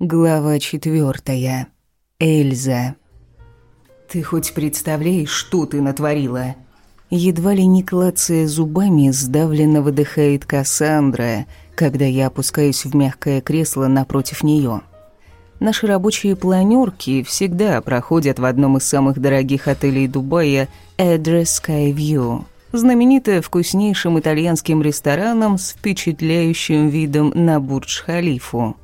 Глава четвертая. Эльза. «Ты хоть представляешь, что ты натворила?» Едва ли не клацая зубами, сдавленно выдыхает Кассандра, когда я опускаюсь в мягкое кресло напротив нее. Наши рабочие планерки всегда проходят в одном из самых дорогих отелей Дубая «Address Skyview», знаменитая вкуснейшим итальянским рестораном с впечатляющим видом на Бурдж-Халифу.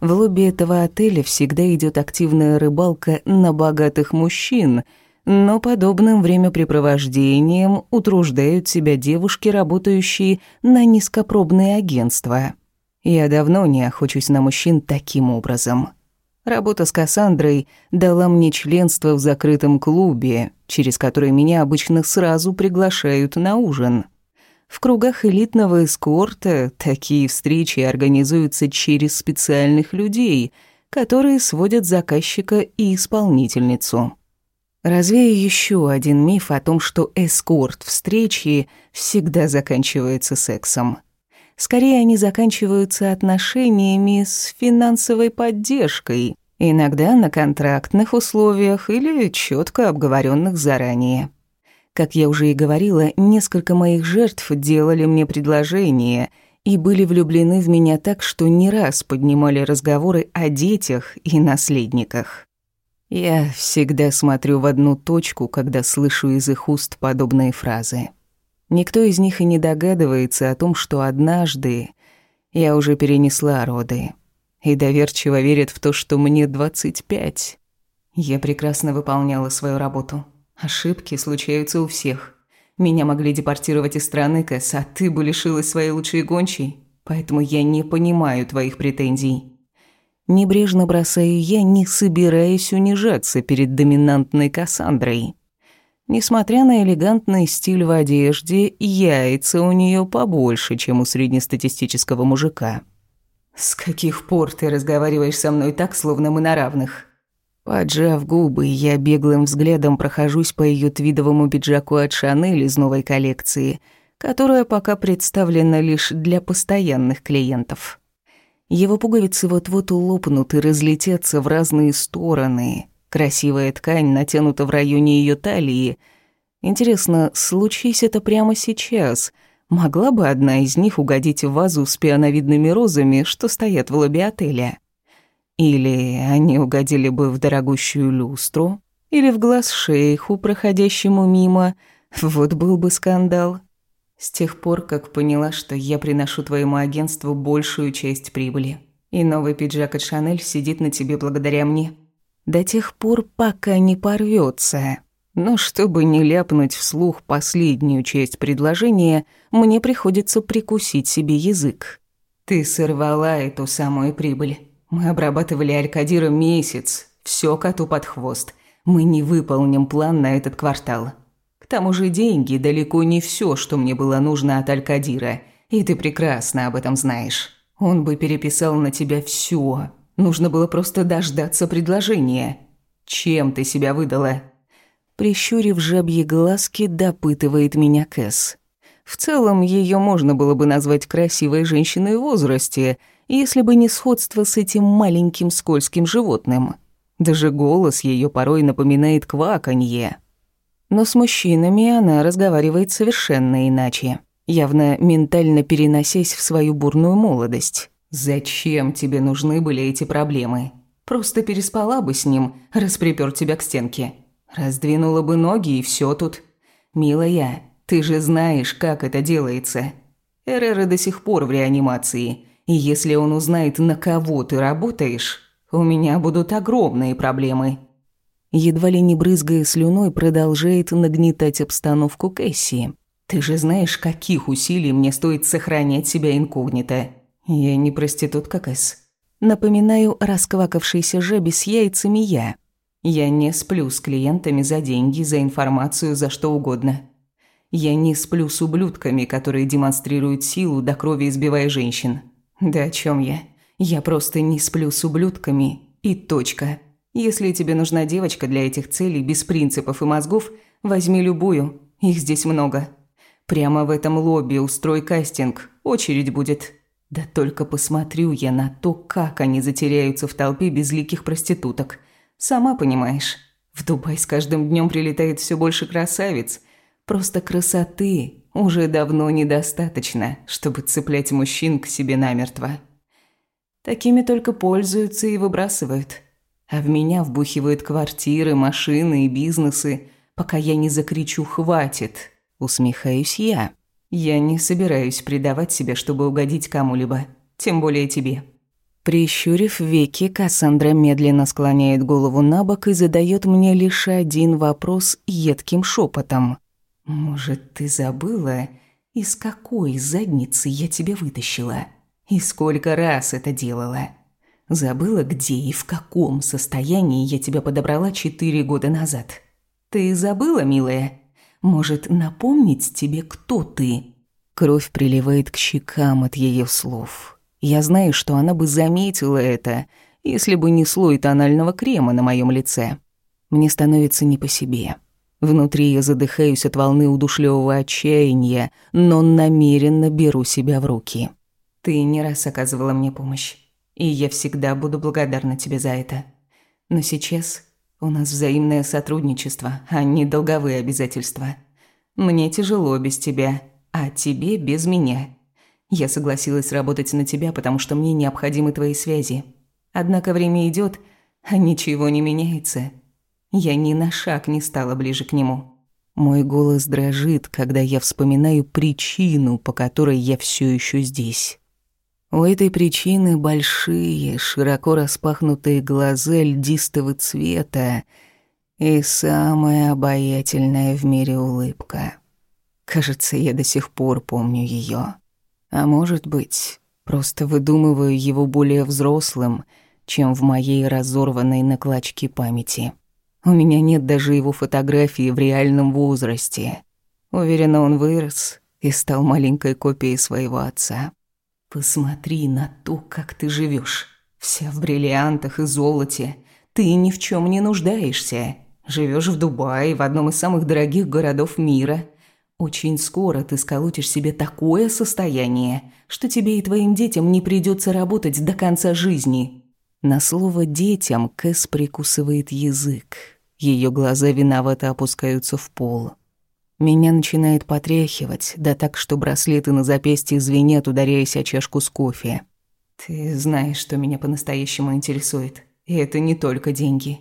В лобби этого отеля всегда идет активная рыбалка на богатых мужчин, но подобным времяпрепровождением утруждают себя девушки, работающие на низкопробные агентства. Я давно не охочусь на мужчин таким образом. Работа с Кассандрой дала мне членство в закрытом клубе, через который меня обычно сразу приглашают на ужин — в кругах элитного эскорта такие встречи организуются через специальных людей, которые сводят заказчика и исполнительницу. Развею еще один миф о том, что эскорт встречи всегда заканчивается сексом. Скорее, они заканчиваются отношениями с финансовой поддержкой, иногда на контрактных условиях или четко обговоренных заранее. Как я уже и говорила, несколько моих жертв делали мне предложение и были влюблены в меня так, что не раз поднимали разговоры о детях и наследниках. Я всегда смотрю в одну точку, когда слышу из их уст подобные фразы. Никто из них и не догадывается о том, что однажды я уже перенесла роды и доверчиво верит в то, что мне 25. Я прекрасно выполняла свою работу. Ошибки случаются у всех. Меня могли депортировать из страны, Кэс, а ты бы лишилась своей лучшей гончей. Поэтому я не понимаю твоих претензий. Небрежно бросаю я, не собираясь унижаться перед доминантной Кассандрой. Несмотря на элегантный стиль в одежде, яйца у нее побольше, чем у среднестатистического мужика. «С каких пор ты разговариваешь со мной так, словно мы на равных?» Поджав губы, я беглым взглядом прохожусь по ее твидовому пиджаку от Шанель из новой коллекции, которая пока представлена лишь для постоянных клиентов. Его пуговицы вот-вот лопнут и разлетятся в разные стороны. Красивая ткань натянута в районе ее талии. Интересно, случись это прямо сейчас, могла бы одна из них угодить в вазу с пиановидными розами, что стоят в лобби отеля? Или они угодили бы в дорогущую люстру, или в глаз шейху, проходящему мимо. Вот был бы скандал. С тех пор, как поняла, что я приношу твоему агентству большую часть прибыли. И новый пиджак от Шанель сидит на тебе благодаря мне. До тех пор, пока не порвется. Но чтобы не ляпнуть вслух последнюю часть предложения, мне приходится прикусить себе язык. Ты сорвала эту самую прибыль. Мы обрабатывали Алькадира месяц. Все коту под хвост. Мы не выполним план на этот квартал. К тому же деньги далеко не все, что мне было нужно от Алькадира. И ты прекрасно об этом знаешь. Он бы переписал на тебя все. Нужно было просто дождаться предложения. Чем ты себя выдала?» Прищурив жабьи глазки, допытывает меня Кэс. В целом, ее можно было бы назвать красивой женщиной в возрасте – если бы не сходство с этим маленьким скользким животным. Даже голос ее порой напоминает кваканье. Но с мужчинами она разговаривает совершенно иначе, явно ментально переносясь в свою бурную молодость. «Зачем тебе нужны были эти проблемы? Просто переспала бы с ним, расприпер тебя к стенке. Раздвинула бы ноги и все тут. Милая, ты же знаешь, как это делается. Эрера до сих пор в реанимации, и если он узнает, на кого ты работаешь, у меня будут огромные проблемы». Едва ли не брызгая слюной, продолжает нагнетать обстановку Кэсси. «Ты же знаешь, каких усилий мне стоит сохранять себя инкогнито. Я не проститутка, Кэс. Напоминаю расквакавшийся жабе с яйцами я. Я не сплю с клиентами за деньги, за информацию, за что угодно. Я не сплю с ублюдками, которые демонстрируют силу до крови избивая женщин. Да о чем я? Я просто не сплю с ублюдками и точка. Если тебе нужна девочка для этих целей без принципов и мозгов, возьми любую. Их здесь много. Прямо в этом лобби устрой кастинг. Очередь будет. Да только посмотрю я на то, как они затеряются в толпе безликих проституток. Сама понимаешь, в Дубай с каждым днем прилетает все больше красавиц. Просто красоты уже давно недостаточно, чтобы цеплять мужчин к себе намертво. Такими только пользуются и выбрасывают. А в меня вбухивают квартиры, машины и бизнесы, пока я не закричу «хватит». Усмехаюсь я. Я не собираюсь предавать себя, чтобы угодить кому-либо, тем более тебе. Прищурив веки, Кассандра медленно склоняет голову на бок и задает мне лишь один вопрос едким шепотом. «Может, ты забыла, из какой задницы я тебя вытащила? И сколько раз это делала? Забыла, где и в каком состоянии я тебя подобрала четыре года назад? Ты забыла, милая?» Может, напомнить тебе, кто ты?» Кровь приливает к щекам от ее слов. Я знаю, что она бы заметила это, если бы не слой тонального крема на моем лице. Мне становится не по себе. Внутри я задыхаюсь от волны удушливого отчаяния, но намеренно беру себя в руки. Ты не раз оказывала мне помощь, и я всегда буду благодарна тебе за это. Но сейчас у нас взаимное сотрудничество, а не долговые обязательства. Мне тяжело без тебя, а тебе без меня. Я согласилась работать на тебя, потому что мне необходимы твои связи. Однако время идет, а ничего не меняется. Я ни на шаг не стала ближе к нему. Мой голос дрожит, когда я вспоминаю причину, по которой я все еще здесь. У этой причины большие, широко распахнутые глаза льдистого цвета и самая обаятельная в мире улыбка. Кажется, я до сих пор помню ее. А может быть, просто выдумываю его более взрослым, чем в моей разорванной накладке памяти. У меня нет даже его фотографии в реальном возрасте. Уверена, он вырос и стал маленькой копией своего отца. Посмотри на то, как ты живешь, Вся в бриллиантах и золоте. Ты ни в чем не нуждаешься. Живешь в Дубае, в одном из самых дорогих городов мира. Очень скоро ты сколотишь себе такое состояние, что тебе и твоим детям не придется работать до конца жизни. На слово «детям» Кэс прикусывает язык. Ее глаза виновато опускаются в пол. Меня начинает потряхивать, да так, что браслеты на запястье звенят, ударяясь о чашку с кофе. Ты знаешь, что меня по-настоящему интересует. И это не только деньги.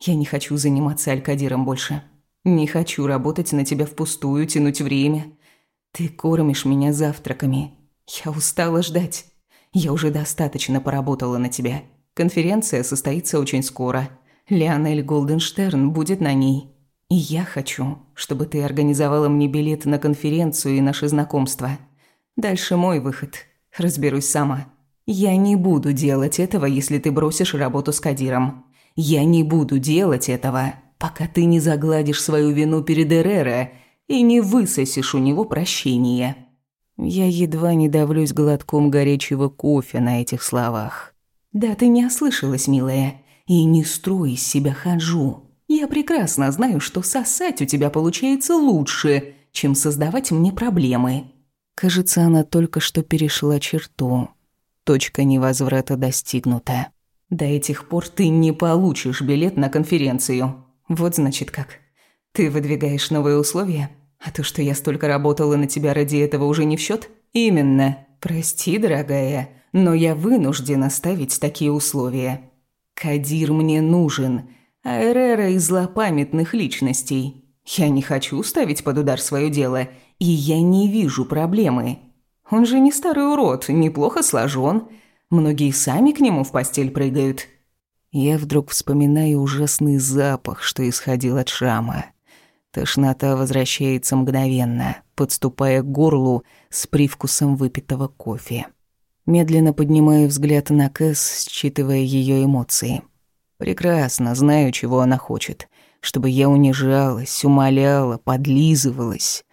Я не хочу заниматься алькадиром больше. Не хочу работать на тебя впустую, тянуть время. Ты кормишь меня завтраками. Я устала ждать. Я уже достаточно поработала на тебя. Конференция состоится очень скоро. Леонель Голденштерн будет на ней. И я хочу, чтобы ты организовала мне билет на конференцию и наше знакомство. Дальше мой выход. Разберусь сама. Я не буду делать этого, если ты бросишь работу с Кадиром. Я не буду делать этого, пока ты не загладишь свою вину перед Эрера и не высосишь у него прощения. Я едва не давлюсь глотком горячего кофе на этих словах. Да ты не ослышалась, милая, и не строй из себя ханжу. Я прекрасно знаю, что сосать у тебя получается лучше, чем создавать мне проблемы. Кажется, она только что перешла черту. Точка невозврата достигнута. До этих пор ты не получишь билет на конференцию. Вот значит как. Ты выдвигаешь новые условия? А то, что я столько работала на тебя ради этого, уже не в счет? Именно. Прости, дорогая, но я вынуждена ставить такие условия. Кадир мне нужен – а Эрера из злопамятных личностей. Я не хочу ставить под удар свое дело, и я не вижу проблемы. Он же не старый урод, неплохо сложен. Многие сами к нему в постель прыгают. Я вдруг вспоминаю ужасный запах, что исходил от шрама. Тошнота возвращается мгновенно, подступая к горлу с привкусом выпитого кофе. Медленно поднимаю взгляд на Кэс, считывая ее эмоции – Прекрасно знаю, чего она хочет. Чтобы я унижалась, умоляла, подлизывалась.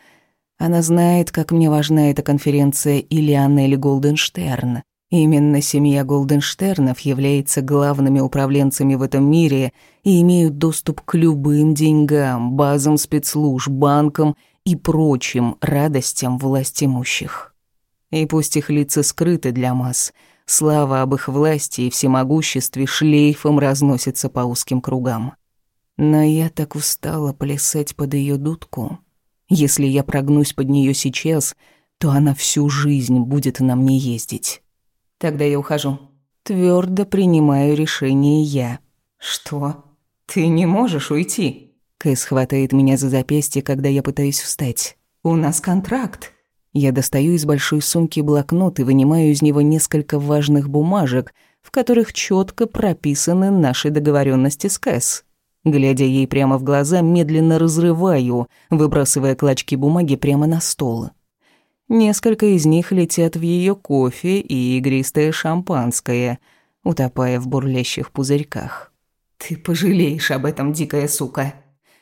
Она знает, как мне важна эта конференция и Лионель Голденштерн. Именно семья Голденштернов является главными управленцами в этом мире и имеют доступ к любым деньгам, базам спецслужб, банкам и прочим радостям властимущих. И пусть их лица скрыты для масс, слава об их власти и всемогуществе шлейфом разносится по узким кругам. Но я так устала плясать под ее дудку. Если я прогнусь под нее сейчас, то она всю жизнь будет на мне ездить. Тогда я ухожу. Твердо принимаю решение я. Что? Ты не можешь уйти? Кэс хватает меня за запястье, когда я пытаюсь встать. У нас контракт. Я достаю из большой сумки блокнот и вынимаю из него несколько важных бумажек, в которых четко прописаны наши договоренности с Кэс. Глядя ей прямо в глаза, медленно разрываю, выбрасывая клочки бумаги прямо на стол. Несколько из них летят в ее кофе и игристое шампанское, утопая в бурлящих пузырьках. «Ты пожалеешь об этом, дикая сука!»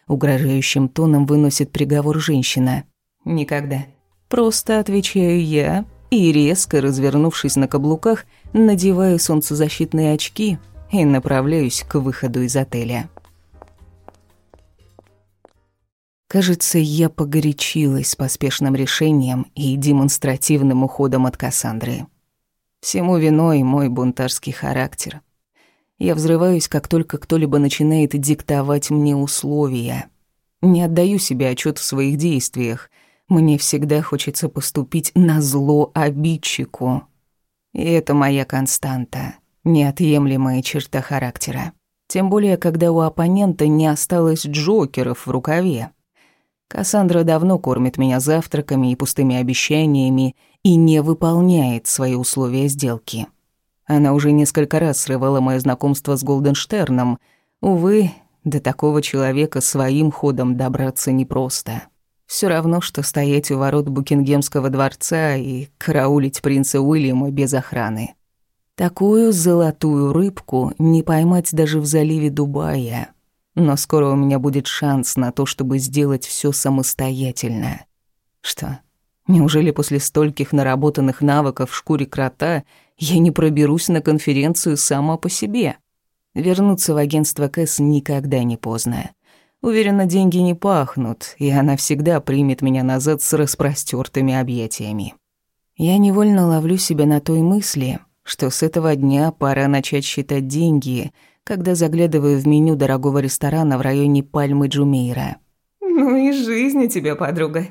Угрожающим тоном выносит приговор женщина. «Никогда». Просто отвечаю я и, резко развернувшись на каблуках, надеваю солнцезащитные очки и направляюсь к выходу из отеля. Кажется, я погорячилась с поспешным решением и демонстративным уходом от Кассандры. Всему виной мой бунтарский характер. Я взрываюсь, как только кто-либо начинает диктовать мне условия. Не отдаю себе отчет в своих действиях. Мне всегда хочется поступить на зло обидчику. И это моя константа, неотъемлемая черта характера. Тем более, когда у оппонента не осталось джокеров в рукаве. Кассандра давно кормит меня завтраками и пустыми обещаниями и не выполняет свои условия сделки. Она уже несколько раз срывала мое знакомство с Голденштерном. Увы, до такого человека своим ходом добраться непросто. Все равно, что стоять у ворот Букингемского дворца и караулить принца Уильяма без охраны. Такую золотую рыбку не поймать даже в заливе Дубая — но скоро у меня будет шанс на то, чтобы сделать все самостоятельно. Что, неужели после стольких наработанных навыков в шкуре крота я не проберусь на конференцию сама по себе? Вернуться в агентство Кэс никогда не поздно. Уверена, деньги не пахнут, и она всегда примет меня назад с распростертыми объятиями. Я невольно ловлю себя на той мысли, что с этого дня пора начать считать деньги — когда заглядываю в меню дорогого ресторана в районе Пальмы Джумейра. «Ну и жизнь у тебя, подруга.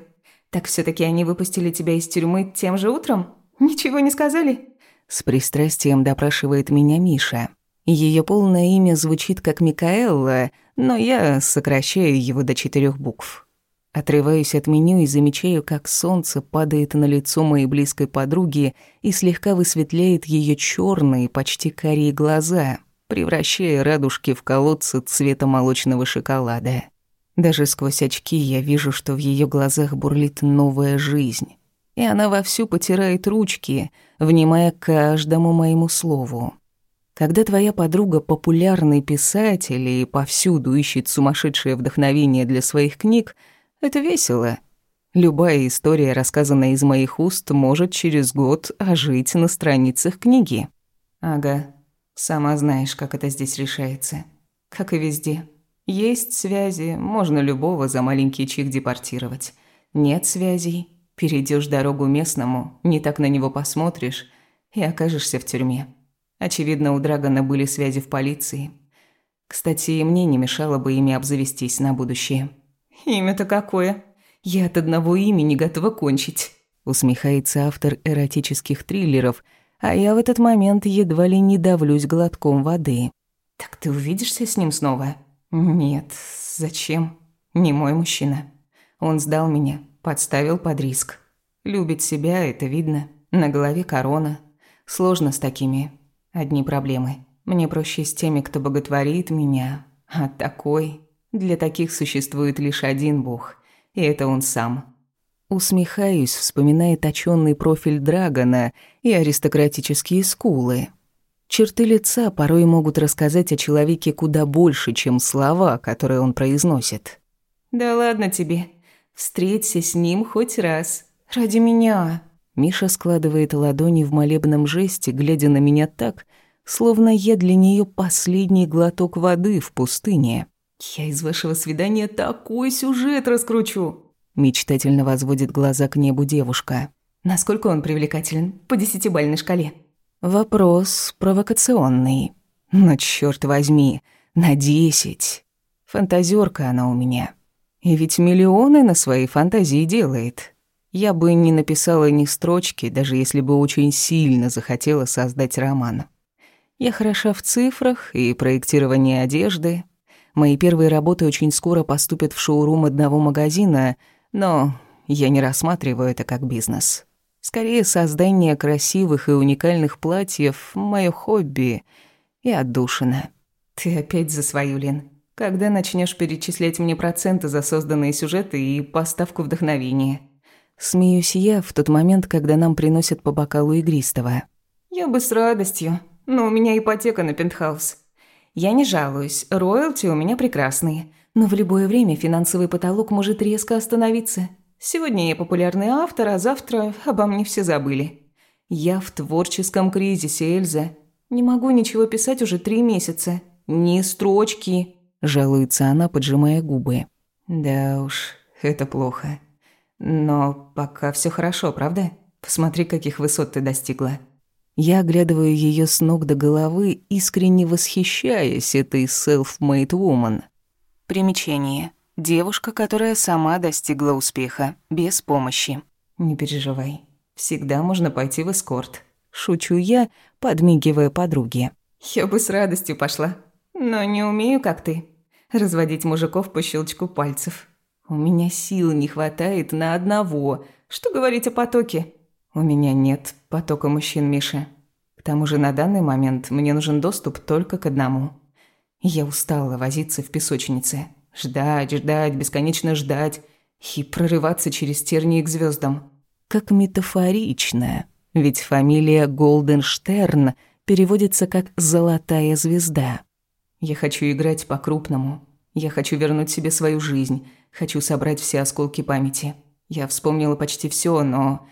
Так все таки они выпустили тебя из тюрьмы тем же утром? Ничего не сказали?» С пристрастием допрашивает меня Миша. Ее полное имя звучит как Микаэлла, но я сокращаю его до четырех букв. Отрываюсь от меню и замечаю, как солнце падает на лицо моей близкой подруги и слегка высветляет ее черные, почти карие глаза — превращая радужки в колодцы цвета молочного шоколада. Даже сквозь очки я вижу, что в ее глазах бурлит новая жизнь. И она вовсю потирает ручки, внимая каждому моему слову. Когда твоя подруга популярный писатель и повсюду ищет сумасшедшее вдохновение для своих книг, это весело. Любая история, рассказанная из моих уст, может через год ожить на страницах книги. Ага, Сама знаешь, как это здесь решается. Как и везде. Есть связи, можно любого за маленький чих депортировать. Нет связей, перейдешь дорогу местному, не так на него посмотришь и окажешься в тюрьме. Очевидно, у Драгона были связи в полиции. Кстати, и мне не мешало бы ими обзавестись на будущее. «Имя-то какое? Я от одного имени готова кончить», усмехается автор эротических триллеров – а я в этот момент едва ли не давлюсь глотком воды. «Так ты увидишься с ним снова?» «Нет, зачем? Не мой мужчина. Он сдал меня, подставил под риск. Любит себя, это видно. На голове корона. Сложно с такими. Одни проблемы. Мне проще с теми, кто боготворит меня. А такой... Для таких существует лишь один бог, и это он сам. Усмехаюсь, вспоминая точёный профиль Драгона и аристократические скулы. Черты лица порой могут рассказать о человеке куда больше, чем слова, которые он произносит. «Да ладно тебе. Встреться с ним хоть раз. Ради меня». Миша складывает ладони в молебном жесте, глядя на меня так, словно я для неё последний глоток воды в пустыне. «Я из вашего свидания такой сюжет раскручу!» Мечтательно возводит глаза к небу девушка. Насколько он привлекателен по десятибальной шкале? Вопрос провокационный. Но черт возьми, на десять. Фантазерка она у меня. И ведь миллионы на свои фантазии делает. Я бы не написала ни строчки, даже если бы очень сильно захотела создать роман. Я хороша в цифрах и проектировании одежды. Мои первые работы очень скоро поступят в шоурум одного магазина, но я не рассматриваю это как бизнес. Скорее, создание красивых и уникальных платьев — мое хобби и отдушина. Ты опять за свою, Лен. Когда начнешь перечислять мне проценты за созданные сюжеты и поставку вдохновения? Смеюсь я в тот момент, когда нам приносят по бокалу игристого. Я бы с радостью, но у меня ипотека на пентхаус. Я не жалуюсь, роялти у меня прекрасные, но в любое время финансовый потолок может резко остановиться. Сегодня я популярный автор, а завтра обо мне все забыли. Я в творческом кризисе, Эльза. Не могу ничего писать уже три месяца. Ни строчки. Жалуется она, поджимая губы. Да уж, это плохо. Но пока все хорошо, правда? Посмотри, каких высот ты достигла. Я оглядываю ее с ног до головы, искренне восхищаясь этой self-made woman. Примечание. Девушка, которая сама достигла успеха, без помощи. Не переживай. Всегда можно пойти в эскорт. Шучу я, подмигивая подруге. Я бы с радостью пошла, но не умею, как ты. Разводить мужиков по щелчку пальцев. У меня сил не хватает на одного. Что говорить о потоке? У меня нет потока мужчин, Миша. К тому же на данный момент мне нужен доступ только к одному. Я устала возиться в песочнице. Ждать, ждать, бесконечно ждать и прорываться через тернии к звездам. Как метафорично, ведь фамилия Голденштерн переводится как «золотая звезда». Я хочу играть по-крупному. Я хочу вернуть себе свою жизнь. Хочу собрать все осколки памяти. Я вспомнила почти все, но...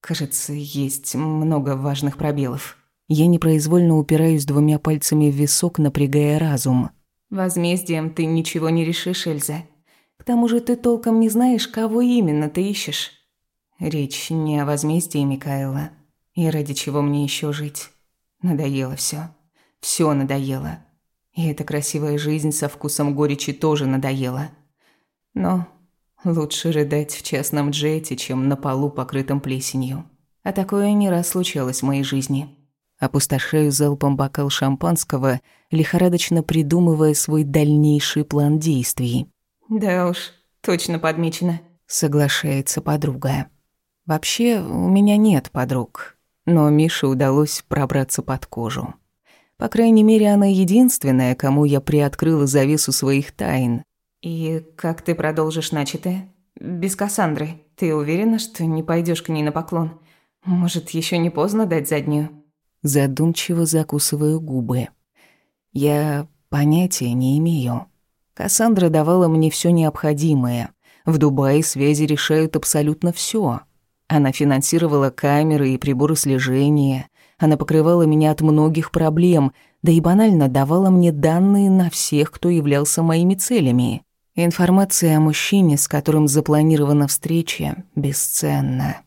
Кажется, есть много важных пробелов. Я непроизвольно упираюсь двумя пальцами в висок, напрягая разум. Возмездием ты ничего не решишь, Эльза. К тому же ты толком не знаешь, кого именно ты ищешь. Речь не о возмездии, Микаэла. И ради чего мне еще жить? Надоело все. Все надоело. И эта красивая жизнь со вкусом горечи тоже надоела. Но лучше рыдать в частном джете, чем на полу, покрытом плесенью. А такое не раз случалось в моей жизни. Опустошаю залпом бокал шампанского, лихорадочно придумывая свой дальнейший план действий. «Да уж, точно подмечено», — соглашается подруга. «Вообще, у меня нет подруг, но Мише удалось пробраться под кожу. По крайней мере, она единственная, кому я приоткрыла завесу своих тайн. И как ты продолжишь начатое? Без Кассандры. Ты уверена, что не пойдешь к ней на поклон? Может, еще не поздно дать заднюю?» Задумчиво закусываю губы. Я понятия не имею. Кассандра давала мне все необходимое. В Дубае связи решают абсолютно все. Она финансировала камеры и приборы слежения. Она покрывала меня от многих проблем, да и банально давала мне данные на всех, кто являлся моими целями. Информация о мужчине, с которым запланирована встреча, бесценна.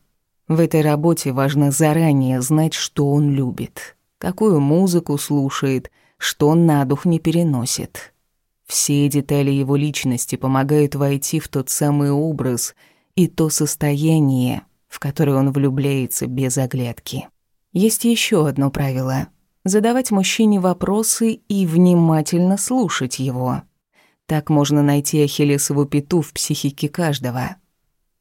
В этой работе важно заранее знать, что он любит, какую музыку слушает, что на дух не переносит. Все детали его личности помогают войти в тот самый образ и то состояние, в которое он влюбляется без оглядки. Есть еще одно правило — задавать мужчине вопросы и внимательно слушать его. Так можно найти ахиллесову пяту в психике каждого —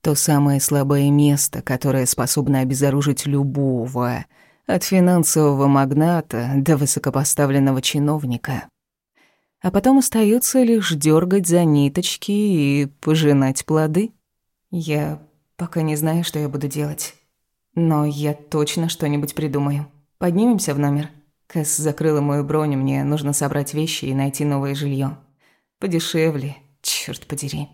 то самое слабое место, которое способно обезоружить любого, от финансового магната до высокопоставленного чиновника. А потом остается лишь дергать за ниточки и пожинать плоды. Я пока не знаю, что я буду делать. Но я точно что-нибудь придумаю. Поднимемся в номер. Кэс закрыла мою броню, мне нужно собрать вещи и найти новое жилье. Подешевле, черт подери.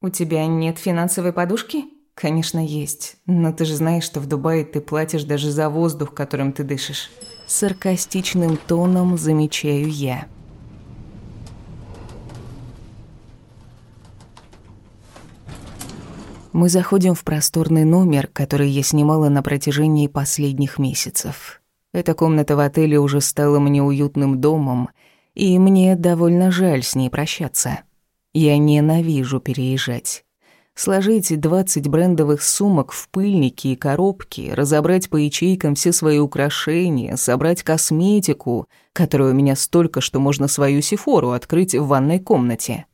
«У тебя нет финансовой подушки?» «Конечно, есть. Но ты же знаешь, что в Дубае ты платишь даже за воздух, которым ты дышишь». Саркастичным тоном замечаю я. Мы заходим в просторный номер, который я снимала на протяжении последних месяцев. Эта комната в отеле уже стала мне уютным домом, и мне довольно жаль с ней прощаться. Я ненавижу переезжать. Сложить 20 брендовых сумок в пыльники и коробки, разобрать по ячейкам все свои украшения, собрать косметику, которую у меня столько, что можно свою сифору открыть в ванной комнате.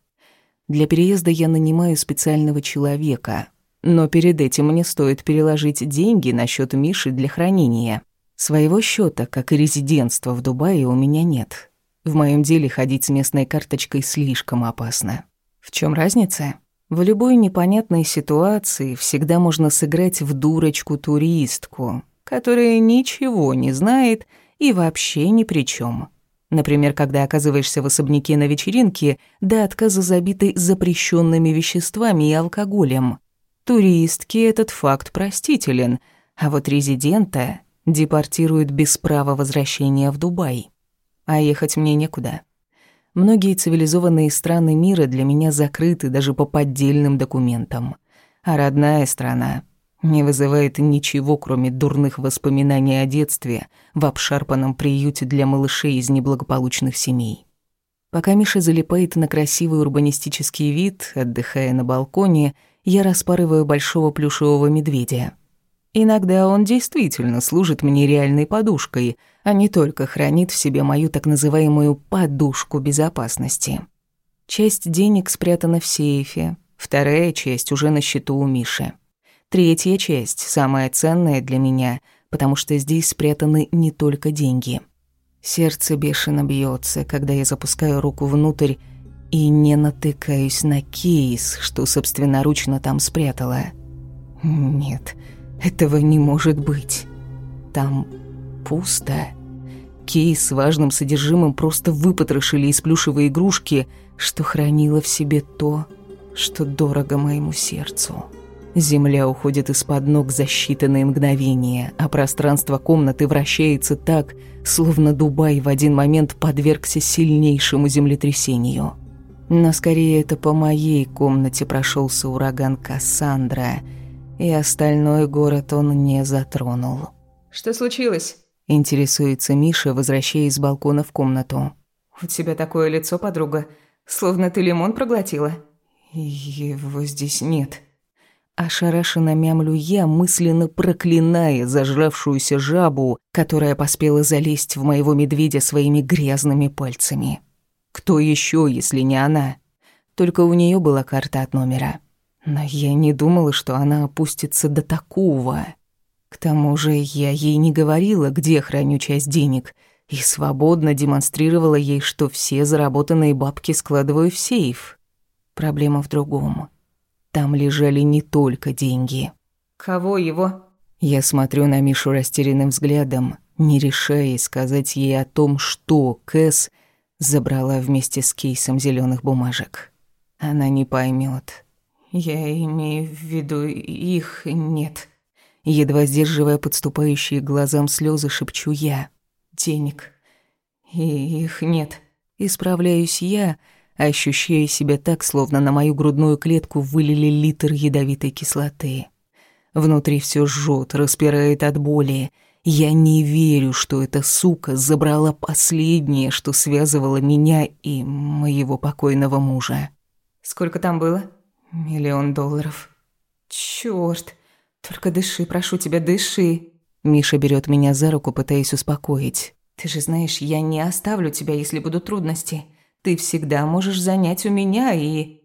Для переезда я нанимаю специального человека, но перед этим мне стоит переложить деньги на счет Миши для хранения. Своего счета, как и резидентства в Дубае, у меня нет. В моем деле ходить с местной карточкой слишком опасно. В чем разница? В любой непонятной ситуации всегда можно сыграть в дурочку-туристку, которая ничего не знает и вообще ни при чем. Например, когда оказываешься в особняке на вечеринке, до отказа забитой запрещенными веществами и алкоголем. Туристки этот факт простителен, а вот резидента депортируют без права возвращения в Дубай. А ехать мне некуда. Многие цивилизованные страны мира для меня закрыты даже по поддельным документам. А родная страна не вызывает ничего, кроме дурных воспоминаний о детстве в обшарпанном приюте для малышей из неблагополучных семей. Пока Миша залипает на красивый урбанистический вид, отдыхая на балконе, я распарываю большого плюшевого медведя. Иногда он действительно служит мне реальной подушкой — а не только хранит в себе мою так называемую «подушку безопасности». Часть денег спрятана в сейфе, вторая часть уже на счету у Миши. Третья часть, самая ценная для меня, потому что здесь спрятаны не только деньги. Сердце бешено бьется, когда я запускаю руку внутрь и не натыкаюсь на кейс, что собственноручно там спрятала. Нет, этого не может быть. Там пусто. Кейс с важным содержимым просто выпотрошили из плюшевой игрушки, что хранило в себе то, что дорого моему сердцу. Земля уходит из-под ног за считанные мгновения, а пространство комнаты вращается так, словно Дубай в один момент подвергся сильнейшему землетрясению. Но скорее это по моей комнате прошелся ураган Кассандра, и остальной город он не затронул. «Что случилось?» Интересуется Миша, возвращаясь с балкона в комнату. «У тебя такое лицо, подруга, словно ты лимон проглотила». «Его здесь нет». Ошарашенно мямлю я, мысленно проклиная зажравшуюся жабу, которая поспела залезть в моего медведя своими грязными пальцами. Кто еще, если не она? Только у нее была карта от номера. Но я не думала, что она опустится до такого. К тому же я ей не говорила, где храню часть денег, и свободно демонстрировала ей, что все заработанные бабки складываю в сейф. Проблема в другом. Там лежали не только деньги. «Кого его?» Я смотрю на Мишу растерянным взглядом, не решаясь сказать ей о том, что Кэс забрала вместе с кейсом зеленых бумажек. Она не поймет. «Я имею в виду, их нет». Едва сдерживая подступающие глазам слезы, шепчу я. «Денег. И их нет». Исправляюсь я, ощущая себя так, словно на мою грудную клетку вылили литр ядовитой кислоты. Внутри все жжет, распирает от боли. Я не верю, что эта сука забрала последнее, что связывало меня и моего покойного мужа. Сколько там было? Миллион долларов. Чёрт. «Только дыши, прошу тебя, дыши». Миша берет меня за руку, пытаясь успокоить. «Ты же знаешь, я не оставлю тебя, если будут трудности. Ты всегда можешь занять у меня и...»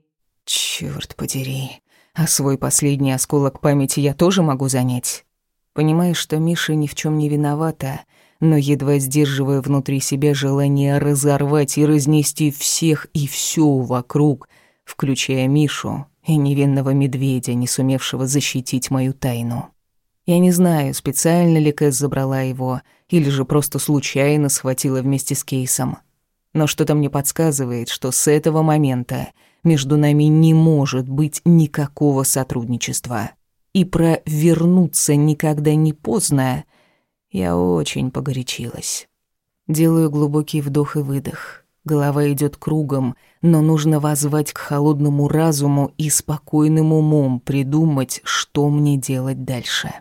Черт подери. А свой последний осколок памяти я тоже могу занять. Понимаешь, что Миша ни в чем не виновата, но едва сдерживая внутри себя желание разорвать и разнести всех и все вокруг, включая Мишу, и невинного медведя, не сумевшего защитить мою тайну. Я не знаю, специально ли Кэс забрала его, или же просто случайно схватила вместе с кейсом. Но что-то мне подсказывает, что с этого момента между нами не может быть никакого сотрудничества. И про «вернуться никогда не поздно» я очень погорячилась. Делаю глубокий вдох и выдох. Голова идет кругом, но нужно возвать к холодному разуму и спокойным умом придумать, что мне делать дальше.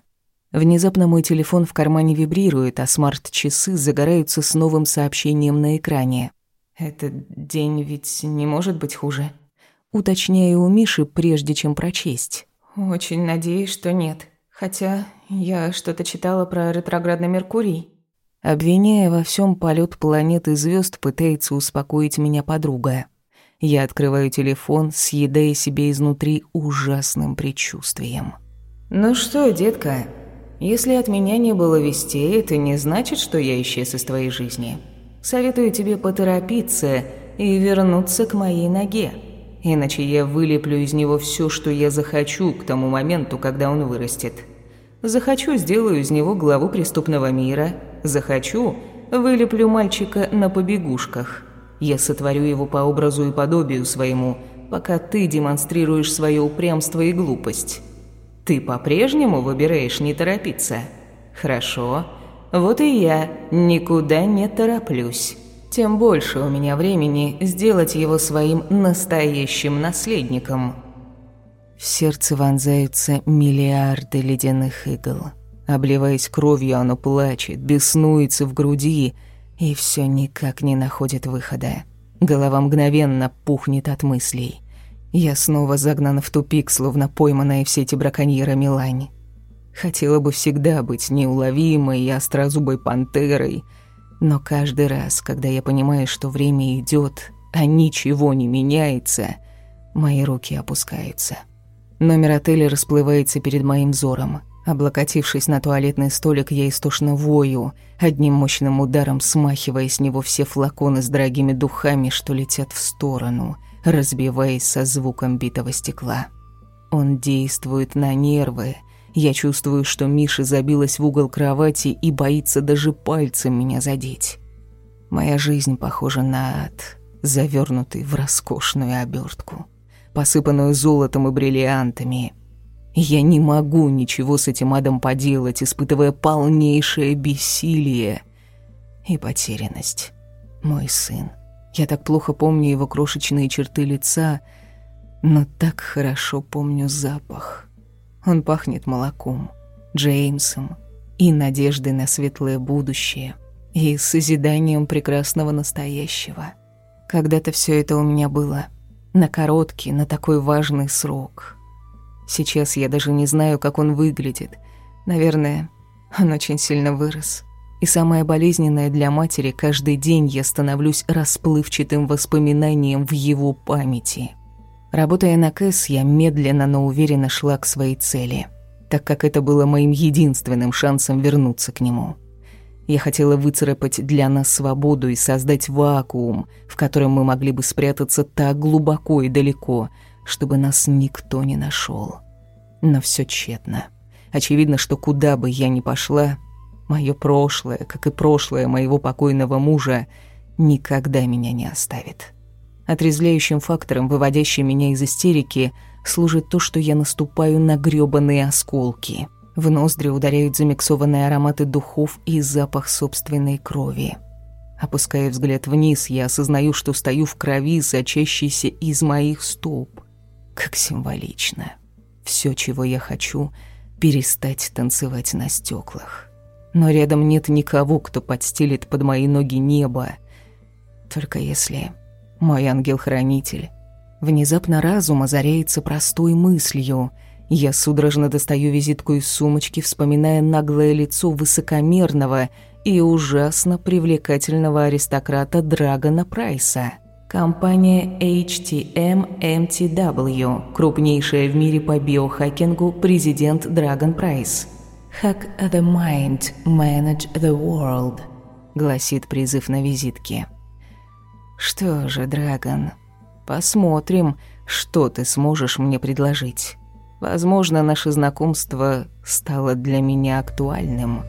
Внезапно мой телефон в кармане вибрирует, а смарт-часы загораются с новым сообщением на экране. «Этот день ведь не может быть хуже?» Уточняю у Миши, прежде чем прочесть. «Очень надеюсь, что нет. Хотя я что-то читала про ретроградный Меркурий». Обвиняя во всем полет планет и звезд, пытается успокоить меня подруга. Я открываю телефон, съедая себе изнутри ужасным предчувствием. «Ну что, детка, если от меня не было вестей, это не значит, что я исчез из твоей жизни. Советую тебе поторопиться и вернуться к моей ноге. Иначе я вылеплю из него все, что я захочу к тому моменту, когда он вырастет. Захочу, сделаю из него главу преступного мира – Захочу, вылеплю мальчика на побегушках. Я сотворю его по образу и подобию своему, пока ты демонстрируешь свое упрямство и глупость. Ты по-прежнему выбираешь не торопиться? Хорошо. Вот и я никуда не тороплюсь. Тем больше у меня времени сделать его своим настоящим наследником. В сердце вонзаются миллиарды ледяных игл. Обливаясь кровью, оно плачет, беснуется в груди и все никак не находит выхода. Голова мгновенно пухнет от мыслей. Я снова загнана в тупик, словно пойманная в сети браконьера Милань. Хотела бы всегда быть неуловимой и острозубой пантерой, но каждый раз, когда я понимаю, что время идет, а ничего не меняется, мои руки опускаются. Номер отеля расплывается перед моим взором. Облокотившись на туалетный столик, я истошно вою, одним мощным ударом смахивая с него все флаконы с дорогими духами, что летят в сторону, разбиваясь со звуком битого стекла. Он действует на нервы. Я чувствую, что Миша забилась в угол кровати и боится даже пальцем меня задеть. Моя жизнь похожа на ад, завернутый в роскошную обертку, посыпанную золотом и бриллиантами — я не могу ничего с этим адом поделать, испытывая полнейшее бессилие и потерянность. Мой сын. Я так плохо помню его крошечные черты лица, но так хорошо помню запах. Он пахнет молоком, Джеймсом и надеждой на светлое будущее, и созиданием прекрасного настоящего. Когда-то все это у меня было на короткий, на такой важный срок — Сейчас я даже не знаю, как он выглядит. Наверное, он очень сильно вырос. И самое болезненное для матери, каждый день я становлюсь расплывчатым воспоминанием в его памяти. Работая на КЭС, я медленно, но уверенно шла к своей цели, так как это было моим единственным шансом вернуться к нему. Я хотела выцарапать для нас свободу и создать вакуум, в котором мы могли бы спрятаться так глубоко и далеко – чтобы нас никто не нашел. Но все тщетно. Очевидно, что куда бы я ни пошла, мое прошлое, как и прошлое моего покойного мужа, никогда меня не оставит. Отрезвляющим фактором, выводящим меня из истерики, служит то, что я наступаю на грёбаные осколки. В ноздри ударяют замиксованные ароматы духов и запах собственной крови. Опуская взгляд вниз, я осознаю, что стою в крови, сочащейся из моих стоп. Как символично. Все, чего я хочу, перестать танцевать на стеклах. Но рядом нет никого, кто подстелит под мои ноги небо. Только если мой ангел-хранитель. Внезапно разум озаряется простой мыслью. Я судорожно достаю визитку из сумочки, вспоминая наглое лицо высокомерного и ужасно привлекательного аристократа Драгона Прайса. Компания HTM MTW, крупнейшая в мире по биохакингу, президент Dragon Price. «Hack the mind, manage the world», — гласит призыв на визитке. «Что же, Драгон, посмотрим, что ты сможешь мне предложить. Возможно, наше знакомство стало для меня актуальным».